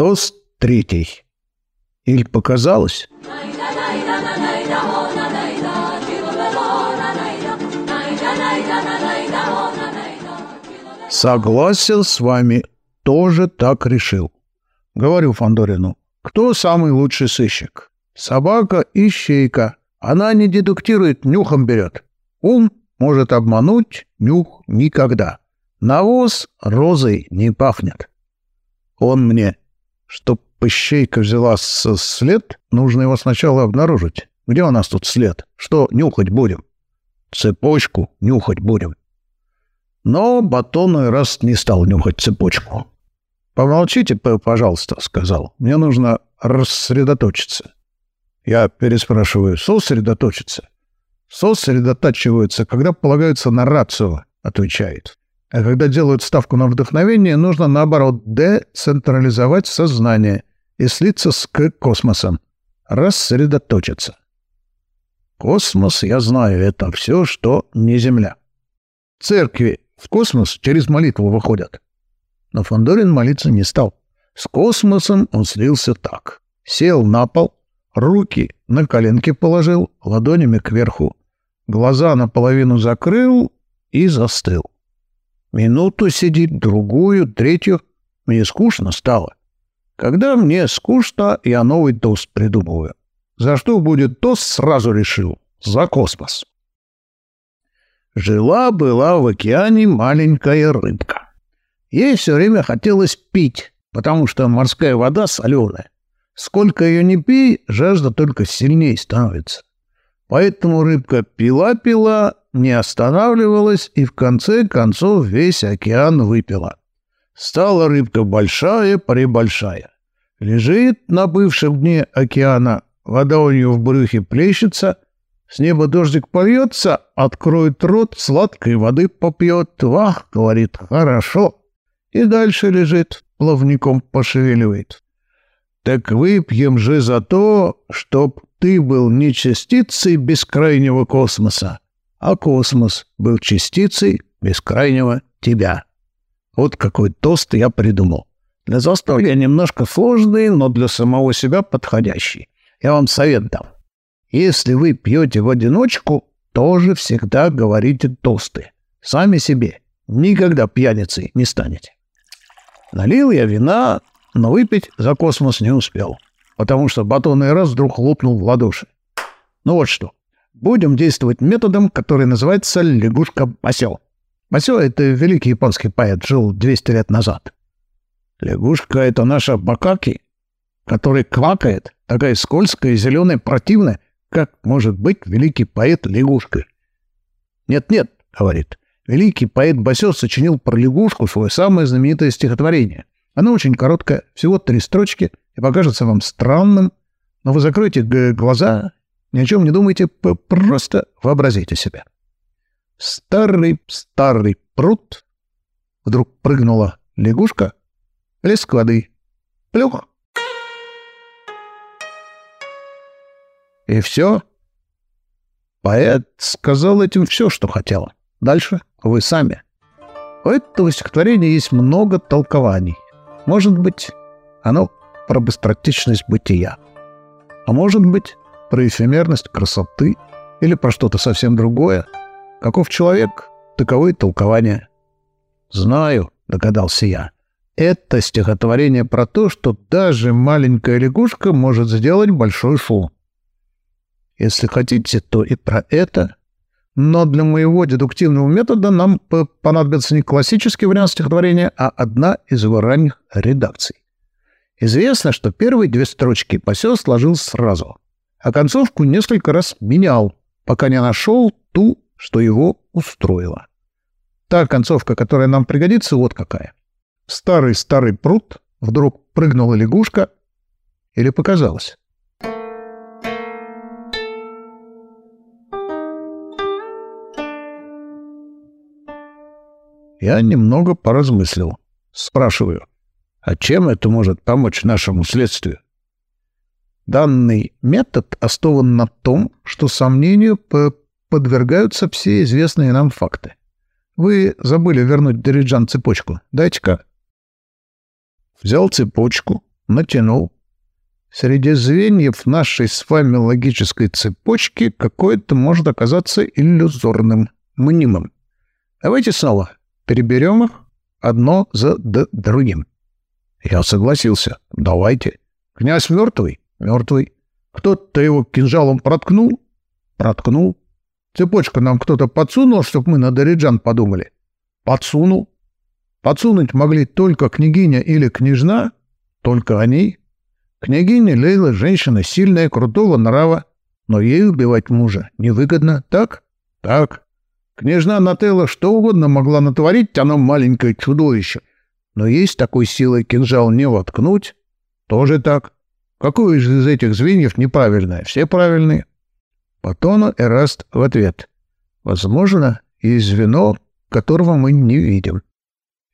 Тост третий. Или показалось? Согласен с вами, тоже так решил. Говорю Фандорину, кто самый лучший сыщик? Собака – ищейка. Она не дедуктирует, нюхом берет. Ум может обмануть, нюх никогда. Навоз розой не пахнет. Он мне, чтоб ищейка взяла след, нужно его сначала обнаружить. Где у нас тут след? Что нюхать будем? Цепочку нюхать будем. Но батон раз не стал нюхать цепочку. «Помолчите, пожалуйста», — сказал. «Мне нужно рассредоточиться». Я переспрашиваю, «Сосредоточиться?» «Сосредотачиваются, когда полагаются на рацию», — отвечает. А когда делают ставку на вдохновение, нужно, наоборот, децентрализовать сознание и слиться с космосом. Рассредоточиться. Космос, я знаю, это все, что не Земля. Церкви в космос через молитву выходят. Но Фандорин молиться не стал. С космосом он слился так. Сел на пол, руки на коленки положил, ладонями кверху, глаза наполовину закрыл и застыл. Минуту сидит, другую, третью. Мне скучно стало. Когда мне скучно, я новый тост придумываю. За что будет тост, сразу решил. За космос. Жила-была в океане маленькая рыбка. Ей все время хотелось пить, потому что морская вода соленая. Сколько ее не пей, жажда только сильнее становится. Поэтому рыбка пила-пила, не останавливалась и в конце концов весь океан выпила. Стала рыбка большая-пребольшая. Лежит на бывшем дне океана, вода у нее в брюхе плещется, с неба дождик польется, откроет рот, сладкой воды попьет. «Вах!» — говорит, «хорошо!» и дальше лежит, плавником пошевеливает. Так выпьем же за то, чтоб ты был не частицей бескрайнего космоса, а космос был частицей бескрайнего тебя. Вот какой тост я придумал. Для застолья немножко сложный, но для самого себя подходящий. Я вам совет дам. Если вы пьете в одиночку, тоже всегда говорите тосты. Сами себе. Никогда пьяницей не станете. Налил я вина, но выпить за космос не успел, потому что батонный раз вдруг хлопнул в ладоши. Ну вот что. Будем действовать методом, который называется лягушка Басё. Басё — это великий японский поэт, жил 200 лет назад. Лягушка — это наша бакаки, который квакает, такая скользкая, зеленая, противная. Как может быть великий поэт лягушкой? «Нет-нет», — говорит, Великий поэт Басё сочинил про лягушку свое самое знаменитое стихотворение. Оно очень короткое, всего три строчки, и покажется вам странным, но вы закройте глаза, ни о чем не думайте, просто вообразите себя. Старый-старый пруд. Вдруг прыгнула лягушка, лез к воды. Плюх. И все. Поэт сказал этим все, что хотел. Дальше вы сами. У этого стихотворения есть много толкований. Может быть, оно про быстротечность бытия. А может быть, про эфемерность красоты или про что-то совсем другое. Каков человек, таково и толкование. «Знаю», — догадался я, — «это стихотворение про то, что даже маленькая лягушка может сделать большой шум. Если хотите, то и про это но для моего дедуктивного метода нам понадобится не классический вариант стихотворения, а одна из его ранних редакций. Известно, что первые две строчки Пасё сложил сразу, а концовку несколько раз менял, пока не нашел ту, что его устроила. Та концовка, которая нам пригодится, вот какая. Старый-старый пруд, вдруг прыгнула лягушка, или показалось. Я немного поразмыслил. Спрашиваю, а чем это может помочь нашему следствию? Данный метод основан на том, что сомнению подвергаются все известные нам факты. Вы забыли вернуть Дориджан цепочку. Дайте-ка. Взял цепочку, натянул. Среди звеньев нашей с вами логической цепочки какое-то может оказаться иллюзорным, мнимым. Давайте снова переберем их одно за другим. Я согласился. Давайте. Князь мертвый? Мертвый. Кто-то его кинжалом проткнул? Проткнул. Цепочку нам кто-то подсунул, чтобы мы на Дориджан подумали? Подсунул. Подсунуть могли только княгиня или княжна, только они. Княгиня Лейла — женщина сильная, крутого нрава, но ей убивать мужа невыгодно, так? Так. Княжна Нателла что угодно могла натворить, оно маленькое чудовище. Но есть такой силой кинжал не воткнуть. Тоже так. Какое из этих звеньев неправильное? Все правильные. По тону Эраст в ответ. Возможно, есть звено, которого мы не видим.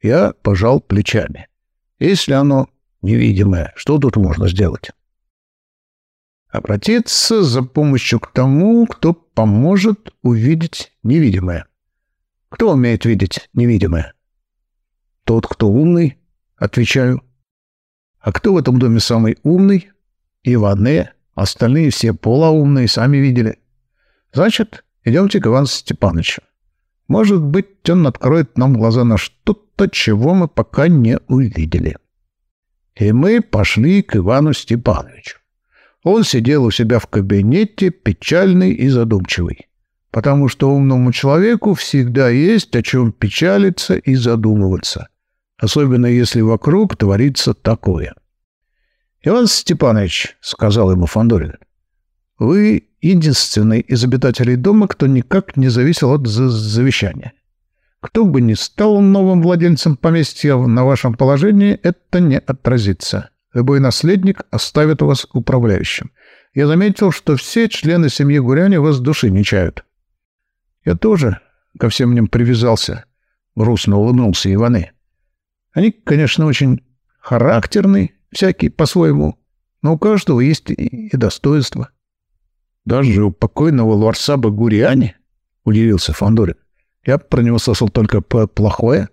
Я пожал плечами. Если оно невидимое, что тут можно сделать? Обратиться за помощью к тому, кто поможет увидеть невидимое. Кто умеет видеть невидимое? Тот, кто умный, отвечаю. А кто в этом доме самый умный? Иване, остальные все полоумные, сами видели. Значит, идемте к Ивану Степановичу. Может быть, он откроет нам глаза на что-то, чего мы пока не увидели. И мы пошли к Ивану Степановичу. Он сидел у себя в кабинете, печальный и задумчивый. Потому что умному человеку всегда есть о чем печалиться и задумываться. Особенно если вокруг творится такое. «Иван Степанович», — сказал ему Фандорин, — «вы единственный из обитателей дома, кто никак не зависел от завещания. Кто бы ни стал новым владельцем поместья на вашем положении, это не отразится. Любой наследник оставит вас управляющим. Я заметил, что все члены семьи Гуряни вас души не чают. Я тоже ко всем ним привязался, — грустно улыбнулся Иваны. Они, конечно, очень характерны, всякие по-своему, но у каждого есть и, достоинства. Даже у покойного Луарсаба Гуриани? — удивился Фандорин. Я про него слышал только плохое.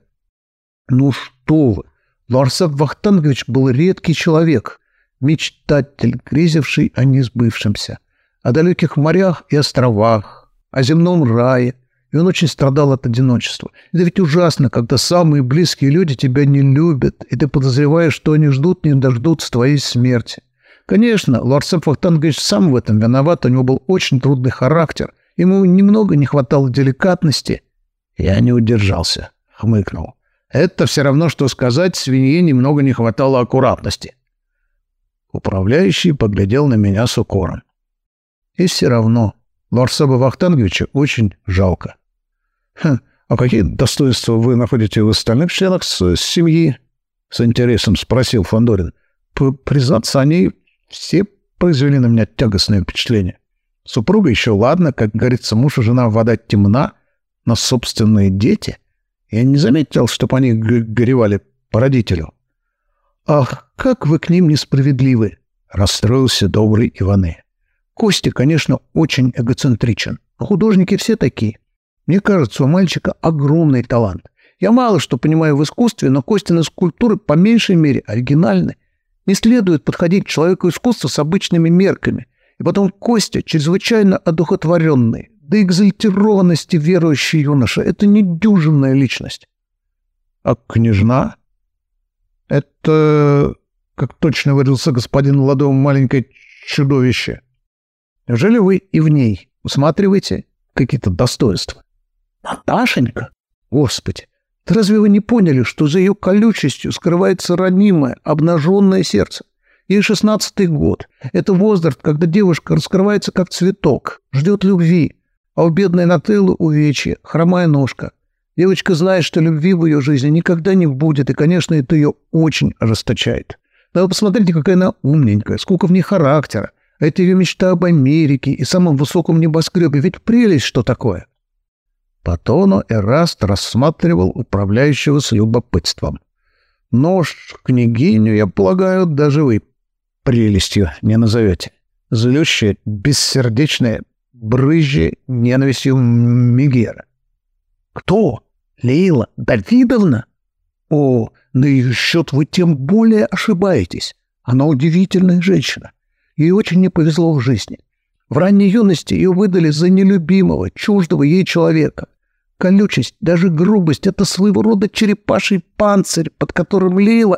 Ну что вы! Луарсаб Вахтангович был редкий человек, мечтатель, грезивший о несбывшемся, о далеких морях и островах, о земном рае, и он очень страдал от одиночества. Это ведь ужасно, когда самые близкие люди тебя не любят, и ты подозреваешь, что они ждут, не дождутся твоей смерти. Конечно, Ларсеп Вахтангович сам в этом виноват, у него был очень трудный характер, ему немного не хватало деликатности. Я не удержался, хмыкнул. Это все равно, что сказать, свинье немного не хватало аккуратности. Управляющий поглядел на меня с укором. И все равно Ларсаба Вахтанговича очень жалко. Хм, а какие достоинства вы находите в остальных членах с, семьи? С интересом спросил Фандорин. Признаться, они все произвели на меня тягостное впечатление. Супруга еще ладно, как говорится, муж и жена вода темна, но собственные дети... Я не заметил, чтобы они горевали по родителю. «Ах, как вы к ним несправедливы!» — расстроился добрый Иваны. «Костя, конечно, очень эгоцентричен. Художники все такие. Мне кажется, у мальчика огромный талант. Я мало что понимаю в искусстве, но Костины скульптуры по меньшей мере оригинальны. Не следует подходить к человеку искусства с обычными мерками. И потом Костя чрезвычайно одухотворенный, до экзальтированности верующий юноша. Это не дюжинная личность. А княжна? Это, как точно выразился господин Ладов, маленькое чудовище. Неужели вы и в ней усматриваете какие-то достоинства? Наташенька? Господи, да разве вы не поняли, что за ее колючестью скрывается ранимое, обнаженное сердце? Ей шестнадцатый год. Это возраст, когда девушка раскрывается как цветок, ждет любви, а у бедной Нателлы увечья, хромая ножка. Девочка знает, что любви в ее жизни никогда не будет, и, конечно, это ее очень ожесточает. Да вы посмотрите, какая она умненькая, сколько в ней характера. А это ее мечта об Америке и самом высоком небоскребе. Ведь прелесть что такое. По тону Эраст рассматривал управляющего с любопытством. Нож княгиню, я полагаю, даже вы прелестью не назовете. Злющая, бессердечная, брызжа ненавистью Мегера. «Кто? Лейла Давидовна?» «О, на ее счет вы тем более ошибаетесь. Она удивительная женщина. Ей очень не повезло в жизни. В ранней юности ее выдали за нелюбимого, чуждого ей человека. Колючесть, даже грубость — это своего рода черепаший панцирь, под которым Лила,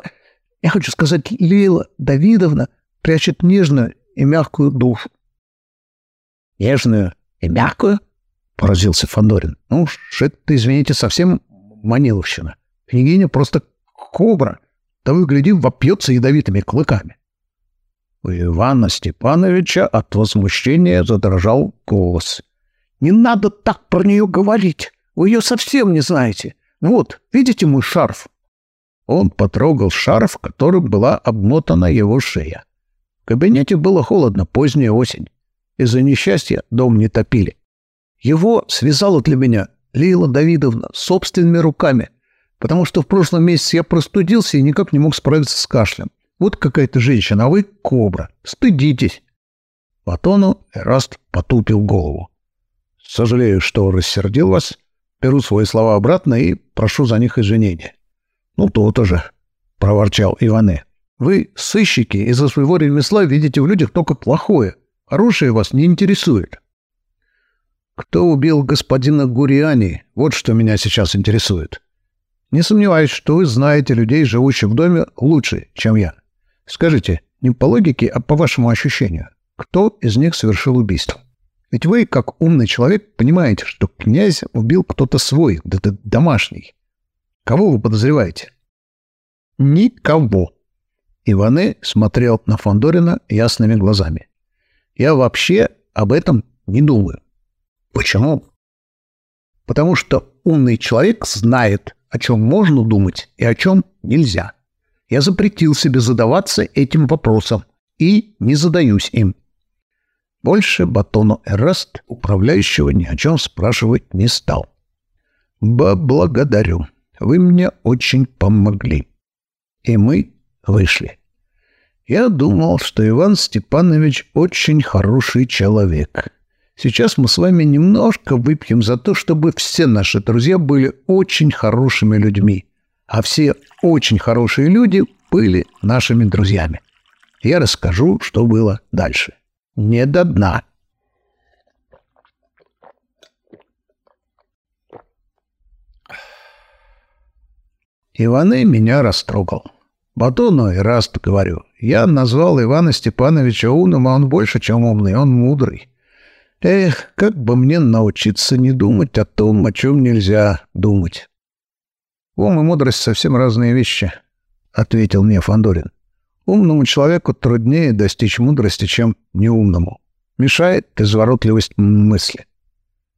я хочу сказать, Лила Давидовна прячет нежную и мягкую душу. «Нежную и мягкую?» — поразился Фандорин. «Ну, это, извините, совсем маниловщина. Княгиня просто кобра. Да вы, гляди, вопьется ядовитыми клыками». У Ивана Степановича от возмущения задрожал голос. «Не надо так про нее говорить. Вы ее совсем не знаете. Вот, видите мой шарф?» Он потрогал шарф, которым была обмотана его шея. В кабинете было холодно, поздняя осень. Из-за несчастья дом не топили. Его связала для меня Лила Давидовна собственными руками, потому что в прошлом месяце я простудился и никак не мог справиться с кашлем. Вот какая-то женщина, а вы кобра. Стыдитесь. Платону Эраст потупил голову. Сожалею, что рассердил вас. Беру свои слова обратно и прошу за них извинения. Ну, то-то же, — проворчал Иване. Вы, сыщики, из-за своего ремесла видите в людях только плохое. Хорошее вас не интересует. Кто убил господина Гуриани? Вот что меня сейчас интересует. Не сомневаюсь, что вы знаете людей, живущих в доме, лучше, чем я. Скажите, не по логике, а по вашему ощущению, кто из них совершил убийство? Ведь вы, как умный человек, понимаете, что князь убил кто-то свой, да ты домашний. Кого вы подозреваете? Никого. Иване смотрел на Фандорина ясными глазами. Я вообще об этом не думаю. Почему? Потому что умный человек знает, о чем можно думать и о чем нельзя. Я запретил себе задаваться этим вопросом и не задаюсь им. Больше Батону Эраст, управляющего, ни о чем спрашивать не стал. «Благодарю. Вы мне очень помогли». И мы вышли. Я думал, что Иван Степанович очень хороший человек. Сейчас мы с вами немножко выпьем за то, чтобы все наши друзья были очень хорошими людьми, а все очень хорошие люди были нашими друзьями. Я расскажу, что было дальше. Не до дна. Иваны меня растрогал. Батону и Раст говорю. Я назвал Ивана Степановича умным, а он больше, чем умный, он мудрый. Эх, как бы мне научиться не думать о том, о чем нельзя думать. Ум и мудрость совсем разные вещи, — ответил мне Фандорин. Умному человеку труднее достичь мудрости, чем неумному. Мешает изворотливость мысли.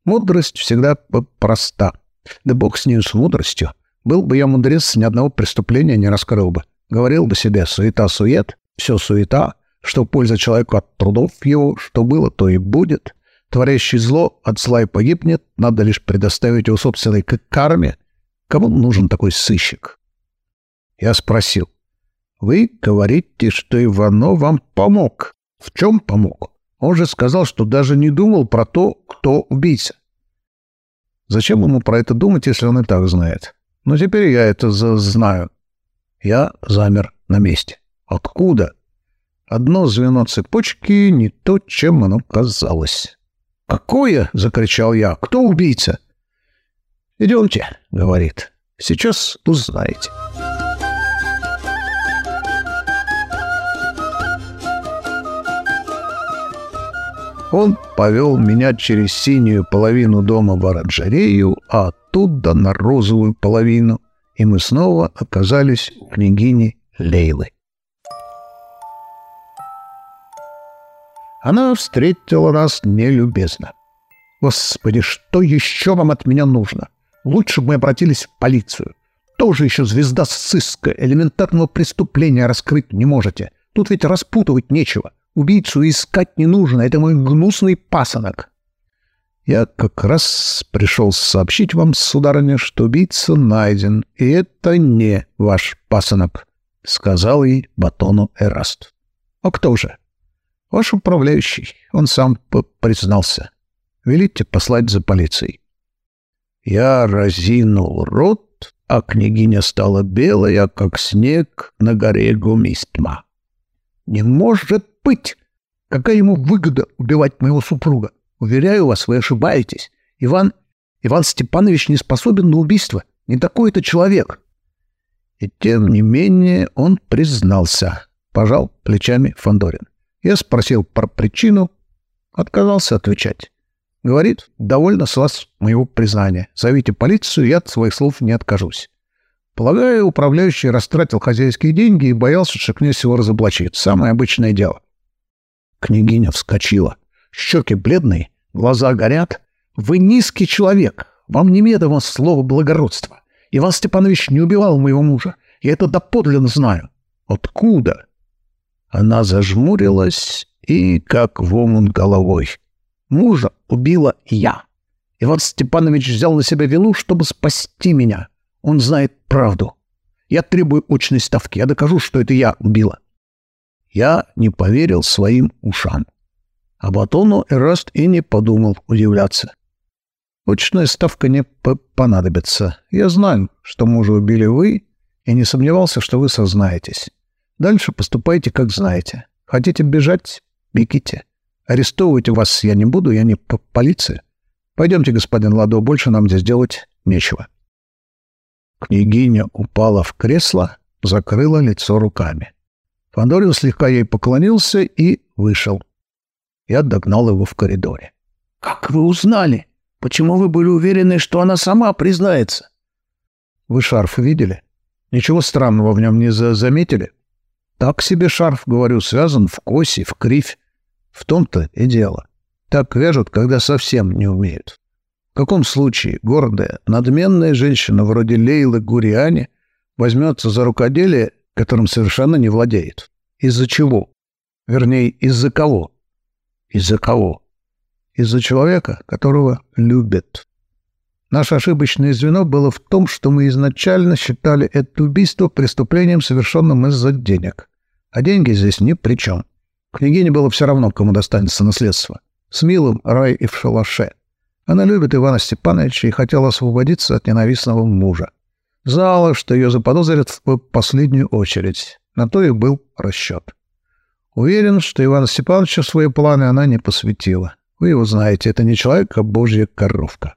Мудрость всегда проста. Да бог с ней, с мудростью. Был бы я мудрец, ни одного преступления не раскрыл бы. Говорил бы себе «суета-сует», все суета, что польза человеку от трудов его, что было, то и будет. Творящий зло от зла и погибнет, надо лишь предоставить его собственной карме. Кому нужен такой сыщик? Я спросил. Вы говорите, что Иванов вам помог. В чем помог? Он же сказал, что даже не думал про то, кто убийца. Зачем ему про это думать, если он и так знает? Но теперь я это знаю. Я замер на месте. Откуда? Одно звено цепочки не то, чем оно казалось. «Какое?» — закричал я. «Кто убийца?» «Идемте», — говорит. «Сейчас узнаете». Он повел меня через синюю половину дома в оранжерею, а оттуда на розовую половину, и мы снова оказались у княгини Лейлы. Она встретила нас нелюбезно. «Господи, что еще вам от меня нужно? Лучше бы мы обратились в полицию. Тоже еще звезда сыска, элементарного преступления раскрыть не можете. Тут ведь распутывать нечего. Убийцу искать не нужно, это мой гнусный пасынок». «Я как раз пришел сообщить вам, сударыня, что убийца найден, и это не ваш пасынок», — сказал ей Батону Эраст. «А кто же?» Ваш управляющий, он сам признался. Велите послать за полицией. Я разинул рот, а княгиня стала белая, как снег на горе Гумистма. Не может быть! Какая ему выгода убивать моего супруга? Уверяю вас, вы ошибаетесь. Иван... Иван Степанович не способен на убийство. Не такой это человек. И тем не менее он признался. Пожал плечами Фандорин. Я спросил про причину, отказался отвечать. Говорит, довольно с вас моего признания. Зовите полицию, я от своих слов не откажусь. Полагаю, управляющий растратил хозяйские деньги и боялся, что князь его разоблачит. Самое обычное дело. Княгиня вскочила. Щеки бледные, глаза горят. Вы низкий человек. Вам не медово слово благородства. Иван Степанович не убивал моего мужа. Я это доподлинно знаю. Откуда? Она зажмурилась и как в омут головой. Мужа убила я. Иван Степанович взял на себя вину, чтобы спасти меня. Он знает правду. Я требую очной ставки. Я докажу, что это я убила. Я не поверил своим ушам. А Батону Эраст и не подумал удивляться. Очная ставка не понадобится. Я знаю, что мужа убили вы, и не сомневался, что вы сознаетесь. Дальше поступайте, как знаете. Хотите бежать — бегите. Арестовывать вас я не буду, я не по полиция. Пойдемте, господин Ладо, больше нам здесь делать нечего. Княгиня упала в кресло, закрыла лицо руками. Фандорин слегка ей поклонился и вышел. Я догнал его в коридоре. — Как вы узнали? Почему вы были уверены, что она сама признается? — Вы шарф видели? Ничего странного в нем не за заметили? — Так себе шарф, говорю, связан в косе, в кривь. В том-то и дело. Так вяжут, когда совсем не умеют. В каком случае гордая, надменная женщина вроде Лейлы Гуриани возьмется за рукоделие, которым совершенно не владеет? Из-за чего? Вернее, из-за кого? Из-за кого? Из-за человека, которого любят. Наше ошибочное звено было в том, что мы изначально считали это убийство преступлением, совершенным из-за денег. А деньги здесь ни при чем. Княгине было все равно, кому достанется наследство. С милым рай и в шалаше. Она любит Ивана Степановича и хотела освободиться от ненавистного мужа. Знала, что ее заподозрят в последнюю очередь. На то и был расчет. Уверен, что Ивана Степановича свои планы она не посвятила. Вы его знаете, это не человек, а божья коровка.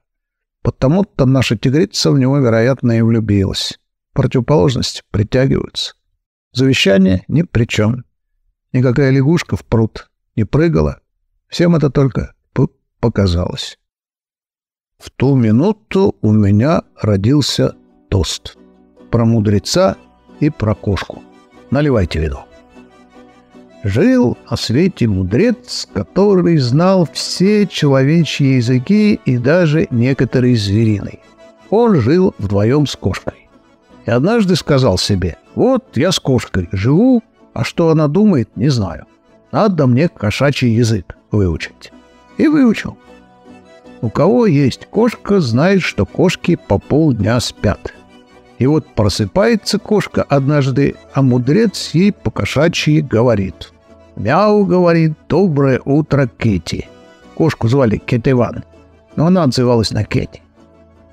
Потому-то наша тигрица в него, вероятно, и влюбилась. Противоположности притягиваются. Завещание ни при чем. Никакая лягушка в пруд не прыгала. Всем это только показалось. В ту минуту у меня родился тост. Про мудреца и про кошку. Наливайте вино. Жил о свете мудрец, который знал все человечьи языки и даже некоторые звериные. Он жил вдвоем с кошкой. И однажды сказал себе, вот я с кошкой живу, а что она думает, не знаю. Надо мне кошачий язык выучить. И выучил. У кого есть кошка, знает, что кошки по полдня спят. И вот просыпается кошка однажды, а мудрец ей по кошачьи говорит. «Мяу, — говорит, — доброе утро, Кити. Кошку звали Кет Иван, но она отзывалась на Кетти.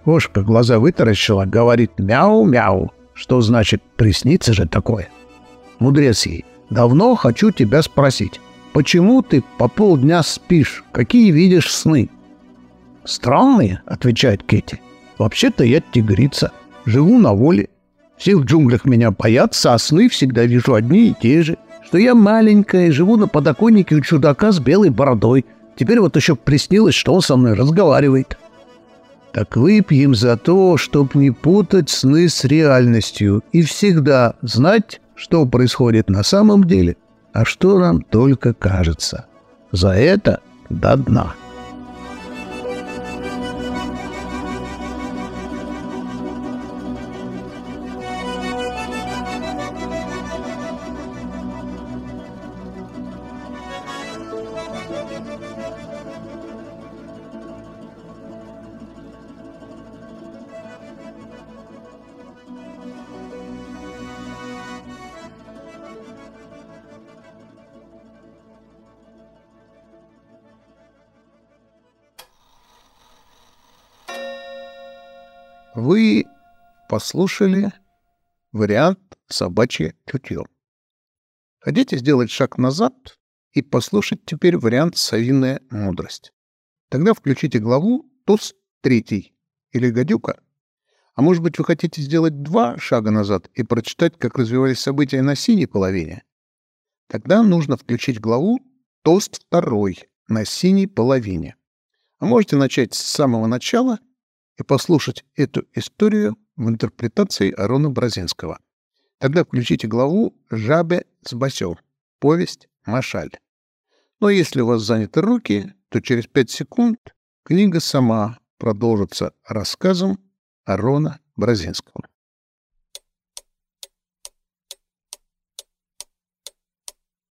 Кошка глаза вытаращила, говорит «мяу-мяу», что значит «приснится же такое». Мудрец ей, давно хочу тебя спросить, почему ты по полдня спишь, какие видишь сны? Странные, отвечает Кэти. Вообще-то я тигрица, живу на воле. Все в джунглях меня боятся, а сны всегда вижу одни и те же. Что я маленькая, живу на подоконнике у чудака с белой бородой. Теперь вот еще приснилось, что он со мной разговаривает. Так выпьем за то, чтоб не путать сны с реальностью и всегда знать, что происходит на самом деле, а что нам только кажется. За это до дна. Вы послушали вариант «Собачье чутье». Хотите сделать шаг назад и послушать теперь вариант «Совиная мудрость». Тогда включите главу «Туз третий» или «Гадюка». А может быть, вы хотите сделать два шага назад и прочитать, как развивались события на синей половине? Тогда нужно включить главу «Тост второй» на синей половине. А можете начать с самого начала и послушать эту историю в интерпретации Арона Бразинского. Тогда включите главу «Жабе с басё» — повесть «Машаль». Но если у вас заняты руки, то через пять секунд книга сама продолжится рассказом Арона Бразинского.